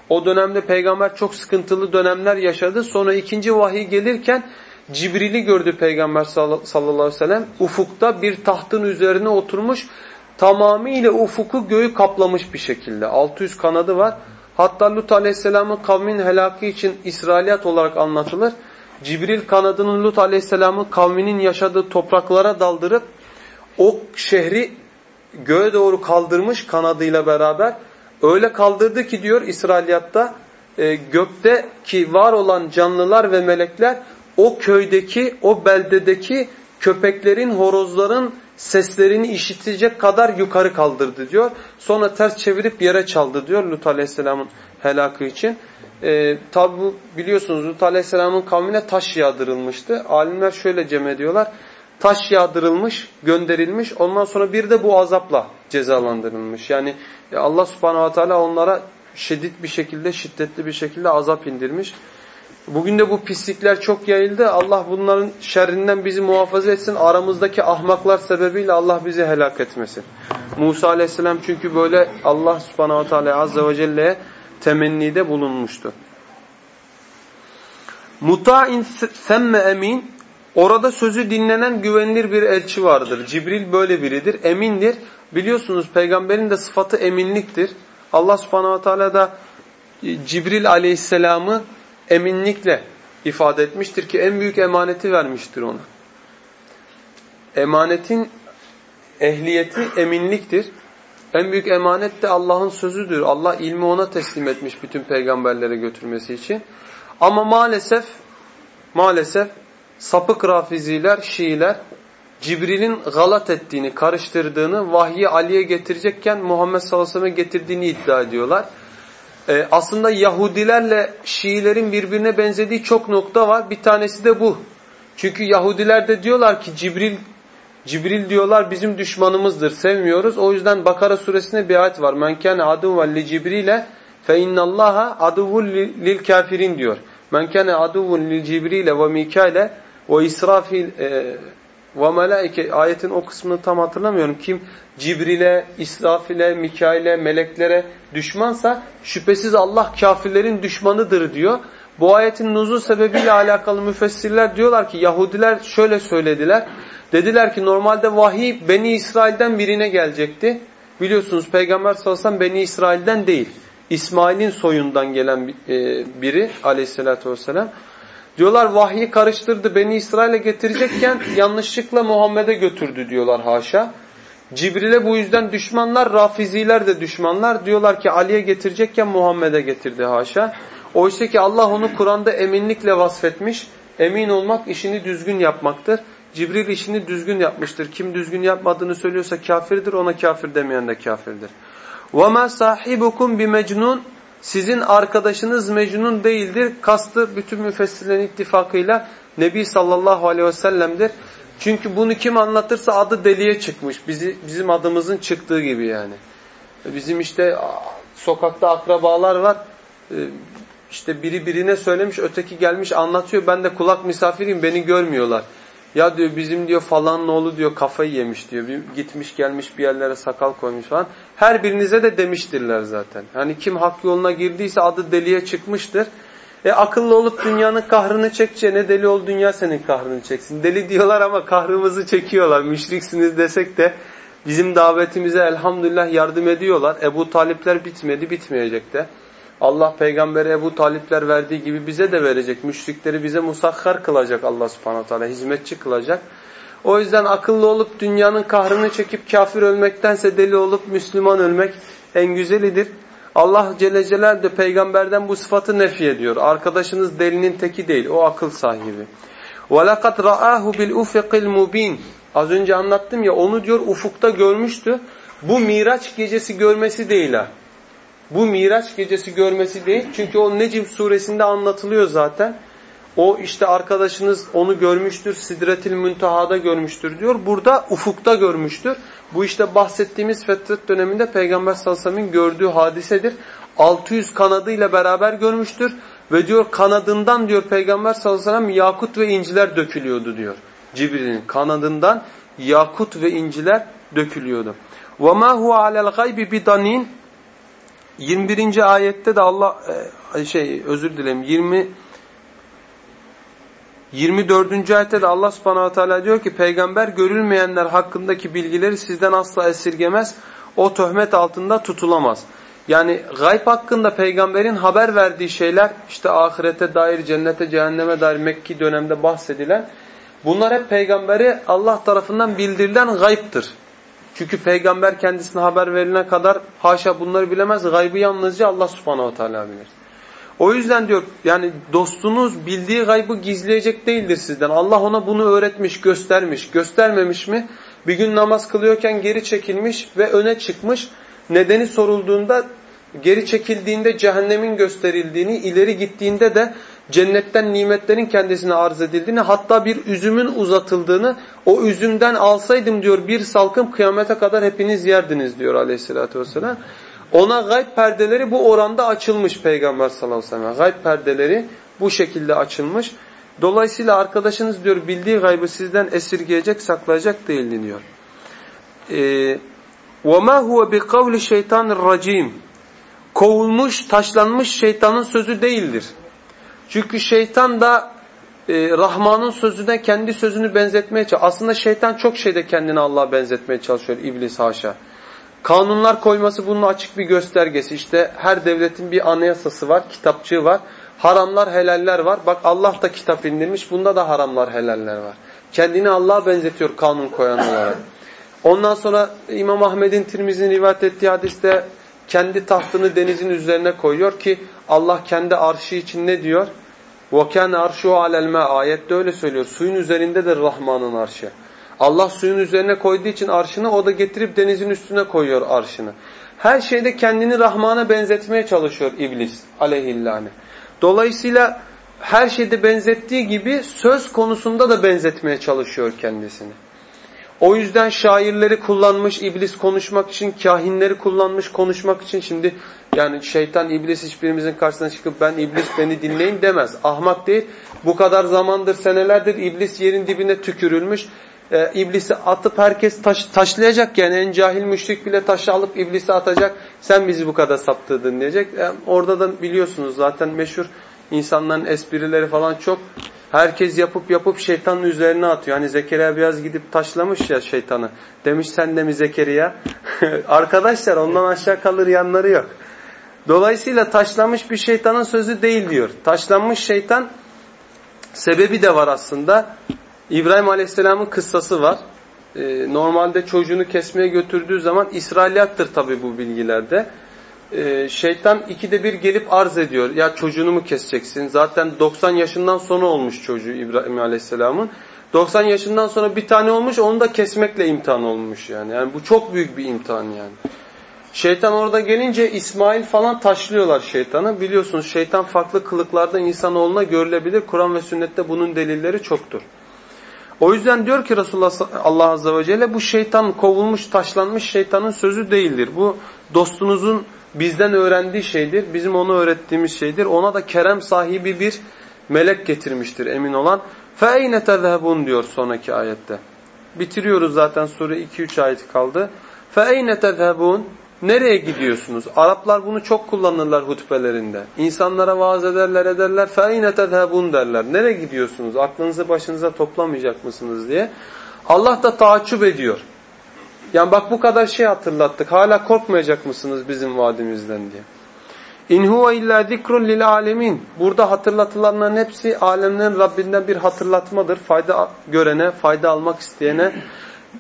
O dönemde peygamber çok sıkıntılı dönemler yaşadı. Sonra ikinci vahiy gelirken Cibril'i gördü peygamber sallallahu aleyhi ve sellem. Ufukta bir tahtın üzerine oturmuş tamamıyla ufuku göğü kaplamış bir şekilde. 600 kanadı var. Hatta Lut aleyhisselamın kavmin helakı için İsrailiyat olarak anlatılır. Cibril kanadının Lut aleyhisselamın kavminin yaşadığı topraklara daldırıp o şehri göğe doğru kaldırmış kanadıyla beraber. Öyle kaldırdı ki diyor İsrailiyatta e, gökteki var olan canlılar ve melekler o köydeki, o beldedeki köpeklerin, horozların seslerini işitecek kadar yukarı kaldırdı diyor. Sonra ters çevirip yere çaldı diyor Lut Aleyhisselam'ın helakı için. E, tabi biliyorsunuz Lut Aleyhisselam'ın kavmine taş yağdırılmıştı. Alimler şöyle cem ediyorlar. Taş yağdırılmış, gönderilmiş. Ondan sonra bir de bu azapla cezalandırılmış. Yani e, Allah subhanahu teala onlara şiddet bir şekilde, şiddetli bir şekilde azap indirmiş. Bugün de bu pislikler çok yayıldı. Allah bunların şerrinden bizi muhafaza etsin. Aramızdaki ahmaklar sebebiyle Allah bizi helak etmesin. Musa aleyhisselam çünkü böyle Allah subhanahu teala azze ve celle'ye temennide bulunmuştu. Muta'in semme emin orada sözü dinlenen güvenilir bir elçi vardır. Cibril böyle biridir. Emindir. Biliyorsunuz peygamberin de sıfatı eminliktir. Allah subhanahu teala da Cibril aleyhisselamı eminlikle ifade etmiştir ki en büyük emaneti vermiştir ona. Emanetin ehliyeti eminliktir. En büyük emanet de Allah'ın sözüdür. Allah ilmi ona teslim etmiş bütün peygamberlere götürmesi için. Ama maalesef maalesef sapık rafiziler, Şiiler Cibril'in galat ettiğini, karıştırdığını, vahyi Ali'ye getirecekken Muhammed sallallahu aleyhi ve sellem'e getirdiğini iddia ediyorlar. E, aslında Yahudilerle Şiilerin birbirine benzediği çok nokta var. Bir tanesi de bu. Çünkü Yahudiler de diyorlar ki Cibril Cibril diyorlar bizim düşmanımızdır, sevmiyoruz. O yüzden Bakara suresinde bir ayet var. Men kâne aduven li Cibril'e fe innallaha aduvun lil kafirin diyor. Men kâne aduvun lil Cibril'e ve Mikail'e ve İsrafil e, ve melaike ayetin o kısmını tam hatırlamıyorum. Kim Cibril'e, İsrafil'e, Mikail'e, meleklere düşmansa şüphesiz Allah kafirlerin düşmanıdır diyor. Bu ayetin nuzul sebebiyle alakalı müfessirler diyorlar ki Yahudiler şöyle söylediler. Dediler ki normalde vahiy Beni İsrail'den birine gelecekti. Biliyorsunuz Peygamber sallallahu aleyhi ve sellem Beni İsrail'den değil. İsmail'in soyundan gelen e, biri aleyhissalatü vesselam. Diyorlar vahyi karıştırdı Beni İsrail'e getirecekken yanlışlıkla Muhammed'e götürdü diyorlar haşa. Cibril'e bu yüzden düşmanlar, Rafiziler de düşmanlar. Diyorlar ki Ali'ye getirecekken Muhammed'e getirdi haşa. Oysa ki Allah onu Kur'an'da eminlikle vasfetmiş. Emin olmak işini düzgün yapmaktır. Cibril işini düzgün yapmıştır. Kim düzgün yapmadığını söylüyorsa kafirdir, ona kafir demeyen de kafirdir. وَمَا صَاحِبُكُمْ بِمَجْنُونَ sizin arkadaşınız mecnun değildir. Kastı bütün müfessirlerin ittifakıyla Nebi sallallahu aleyhi ve sellem'dir. Çünkü bunu kim anlatırsa adı deliye çıkmış. Bizi, bizim adımızın çıktığı gibi yani. Bizim işte sokakta akrabalar var. Ee, işte biri birine söylemiş, öteki gelmiş anlatıyor. Ben de kulak misafiriyim, beni görmüyorlar. Ya diyor bizim diyor falan oğlu diyor kafayı yemiş diyor. Bir gitmiş gelmiş bir yerlere sakal koymuş falan. Her birinize de demiştirler zaten. Hani kim hak yoluna girdiyse adı deliye çıkmıştır. E akıllı olup dünyanın kahrını çekeceğine deli ol dünya senin kahrını çeksin. Deli diyorlar ama kahrımızı çekiyorlar. Müşriksiniz desek de bizim davetimize elhamdülillah yardım ediyorlar. Ebu Talipler bitmedi bitmeyecek de. Allah peygambere Ebu Talipler verdiği gibi bize de verecek. Müşrikleri bize musakhar kılacak Allah subhanahu teala. Hizmetçi kılacak. O yüzden akıllı olup dünyanın kahrını çekip kafir ölmektense deli olup Müslüman ölmek en güzelidir. Allah Celle Celal de peygamberden bu sıfatı nefi ediyor. Arkadaşınız delinin teki değil, o akıl sahibi. وَلَقَدْ رَآهُ بِالْاُفِقِ الْمُب۪ينَ Az önce anlattım ya onu diyor ufukta görmüştü. Bu Miraç gecesi görmesi değil ha. Bu Miraç gecesi görmesi değil. Çünkü o Necim suresinde anlatılıyor zaten. O işte arkadaşınız onu görmüştür, Sidretil Münteha'da görmüştür diyor. Burada ufukta görmüştür. Bu işte bahsettiğimiz fetret döneminde Peygamber sallallahu aleyhi ve sellem'in gördüğü hadisedir. 600 kanadıyla beraber görmüştür. Ve diyor kanadından diyor Peygamber sallallahu aleyhi ve sellem yakut ve inciler dökülüyordu diyor. Cibril'in kanadından yakut ve inciler dökülüyordu. وَمَا هُوَ عَلَى الْغَيْبِ بِدَن۪ينَ 21. ayette de Allah e, şey özür dilerim 20 24. ayette de Allah subhanahu teala diyor ki peygamber görülmeyenler hakkındaki bilgileri sizden asla esirgemez. O töhmet altında tutulamaz. Yani gayb hakkında peygamberin haber verdiği şeyler işte ahirete dair, cennete, cehenneme dair Mekki dönemde bahsedilen bunlar hep peygamberi Allah tarafından bildirilen gayiptir. Çünkü peygamber kendisine haber verilene kadar haşa bunları bilemez. Gaybı yalnızca Allah subhanahu teala bilir. O yüzden diyor yani dostunuz bildiği gaybı gizleyecek değildir sizden. Allah ona bunu öğretmiş, göstermiş. Göstermemiş mi? Bir gün namaz kılıyorken geri çekilmiş ve öne çıkmış. Nedeni sorulduğunda geri çekildiğinde cehennemin gösterildiğini, ileri gittiğinde de cennetten nimetlerin kendisine arz edildiğini, hatta bir üzümün uzatıldığını, o üzümden alsaydım diyor bir salkım kıyamete kadar hepiniz yerdiniz diyor aleyhissalatü vesselam. Ona gayb perdeleri bu oranda açılmış Peygamber sallallahu aleyhi ve sellem. Gayb perdeleri bu şekilde açılmış. Dolayısıyla arkadaşınız diyor bildiği gaybı sizden esirgeyecek, saklayacak değil diyor. Ee, وَمَا هُوَ بِقَوْلِ شَيْطَانِ الرَّجِيمِ Kovulmuş, taşlanmış şeytanın sözü değildir. Çünkü şeytan da e, Rahman'ın sözüne kendi sözünü benzetmeye çalışıyor. Aslında şeytan çok şeyde kendini Allah'a benzetmeye çalışıyor iblis haşa. Kanunlar koyması bunun açık bir göstergesi. İşte her devletin bir anayasası var, kitapçığı var. Haramlar, helaller var. Bak Allah da kitap indirmiş. Bunda da haramlar, helaller var. Kendini Allah'a benzetiyor kanun koyan olarak. Ondan sonra İmam Ahmed'in Tirmiz'in rivayet ettiği hadiste kendi tahtını denizin üzerine koyuyor ki Allah kendi arşı için ne diyor? وَكَانَ عَرْشُهُ عَلَى الْمَا Ayette öyle söylüyor. Suyun üzerindedir Rahman'ın arşı. Allah suyun üzerine koyduğu için arşını o da getirip denizin üstüne koyuyor arşını. Her şeyde kendini Rahman'a benzetmeye çalışıyor iblis aleyhillâne. Dolayısıyla her şeyde benzettiği gibi söz konusunda da benzetmeye çalışıyor kendisini. O yüzden şairleri kullanmış iblis konuşmak için, kahinleri kullanmış konuşmak için. Şimdi yani şeytan iblis hiçbirimizin karşısına çıkıp ben iblis beni dinleyin demez. Ahmak değil. Bu kadar zamandır senelerdir iblis yerin dibine tükürülmüş. Ee, iblisi atıp herkes taş, taşlayacak yani en cahil müşrik bile taşı alıp iblisi atacak. Sen bizi bu kadar saptırdın diyecek. Yani orada da biliyorsunuz zaten meşhur insanların esprileri falan çok. Herkes yapıp yapıp şeytanın üzerine atıyor. Hani Zekeriya biraz gidip taşlamış ya şeytanı. Demiş sen de mi Zekeriya? Arkadaşlar ondan aşağı kalır yanları yok. Dolayısıyla taşlanmış bir şeytanın sözü değil diyor. Taşlanmış şeytan sebebi de var aslında. İbrahim Aleyhisselam'ın kıssası var. Ee, normalde çocuğunu kesmeye götürdüğü zaman İsrailiyattır tabi bu bilgilerde. Ee, şeytan ikide bir gelip arz ediyor. Ya çocuğunu mu keseceksin? Zaten 90 yaşından sonra olmuş çocuğu İbrahim Aleyhisselam'ın. 90 yaşından sonra bir tane olmuş onu da kesmekle imtihan olmuş yani. Yani bu çok büyük bir imtihan yani. Şeytan orada gelince İsmail falan taşlıyorlar şeytanı. Biliyorsunuz şeytan farklı kılıklarda insanoğluna görülebilir. Kur'an ve sünnette bunun delilleri çoktur. O yüzden diyor ki Resulullah Allah Azze ve Celle bu şeytan kovulmuş taşlanmış şeytanın sözü değildir. Bu dostunuzun bizden öğrendiği şeydir. Bizim onu öğrettiğimiz şeydir. Ona da kerem sahibi bir melek getirmiştir emin olan. فَاَيْنَ تَذْهَبُونَ diyor sonraki ayette. Bitiriyoruz zaten sure 2-3 ayet kaldı. فَاَيْنَ تَذْهَبُونَ Nereye gidiyorsunuz? Araplar bunu çok kullanırlar hutbelerinde. İnsanlara vaaz ederler ederler. فَاَيْنَ تَذْهَبُونَ derler. Nereye gidiyorsunuz? Aklınızı başınıza toplamayacak mısınız diye. Allah da taaccüp ediyor. Yani bak bu kadar şey hatırlattık. Hala korkmayacak mısınız bizim vaadimizden diye. İn huve illa zikrun lil alemin. Burada hatırlatılanların hepsi alemlerin Rabbinden bir hatırlatmadır. Fayda görene, fayda almak isteyene.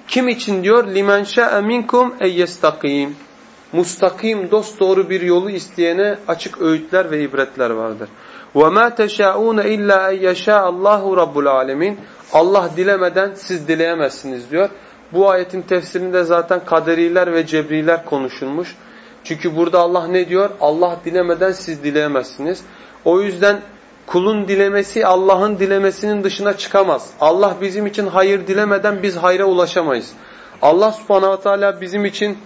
Kim için diyor? Limen şa'e minkum eyyestakim. Mustakim, dost doğru bir yolu isteyene açık öğütler ve ibretler vardır. وَمَا تَشَاءُونَ اِلَّا اَنْ يَشَاءَ اللّٰهُ رَبُّ الْعَالَمِينَ Allah dilemeden siz dileyemezsiniz diyor. Bu ayetin tefsirinde zaten kaderiler ve cebriler konuşulmuş. Çünkü burada Allah ne diyor? Allah dilemeden siz dileyemezsiniz. O yüzden kulun dilemesi Allah'ın dilemesinin dışına çıkamaz. Allah bizim için hayır dilemeden biz hayra ulaşamayız. Allah subhanahu teala bizim için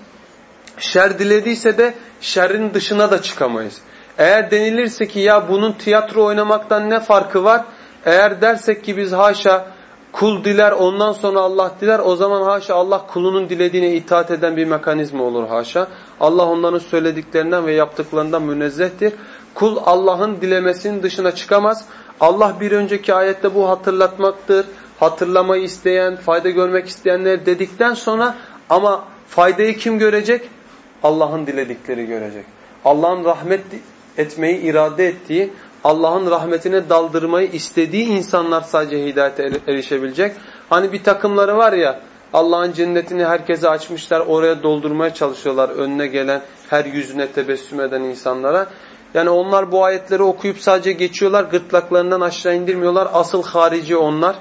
şer dilediyse de şerrin dışına da çıkamayız. Eğer denilirse ki ya bunun tiyatro oynamaktan ne farkı var? Eğer dersek ki biz haşa kul diler ondan sonra Allah diler o zaman haşa Allah kulunun dilediğine itaat eden bir mekanizma olur haşa. Allah onların söylediklerinden ve yaptıklarından münezzehtir. Kul Allah'ın dilemesinin dışına çıkamaz. Allah bir önceki ayette bu hatırlatmaktır. Hatırlamayı isteyen, fayda görmek isteyenler dedikten sonra ama faydayı kim görecek? Allah'ın diledikleri görecek. Allah'ın rahmet etmeyi irade ettiği, Allah'ın rahmetine daldırmayı istediği insanlar sadece hidayete erişebilecek. Hani bir takımları var ya, Allah'ın cennetini herkese açmışlar, oraya doldurmaya çalışıyorlar önüne gelen, her yüzüne tebessüm eden insanlara. Yani onlar bu ayetleri okuyup sadece geçiyorlar, gırtlaklarından aşağı indirmiyorlar. Asıl harici onlar.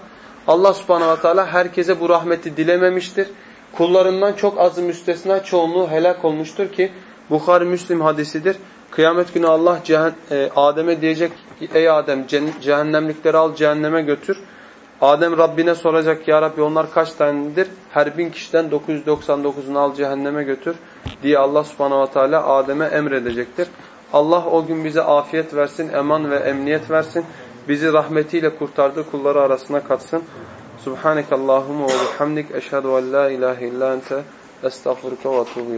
Allah subhanahu wa ta'ala herkese bu rahmeti dilememiştir. Kullarından çok azı müstesna çoğunluğu helak olmuştur ki Bukhari Müslim hadisidir. Kıyamet günü Allah e, Adem'e diyecek ey Adem cehennemlikleri al cehenneme götür. Adem Rabbine soracak ya Rabbi onlar kaç tanedir? Her bin kişiden 999'unu al cehenneme götür diye Allah subhanahu wa ta'ala Adem'e emredecektir. Allah o gün bize afiyet versin, eman ve emniyet versin. Bizi rahmetiyle kurtardığı kulları arasına katsın. Subhaneke Allahumma ve bihamdik eşhedü en la ilahe illa ente estağfuruke ve etûbü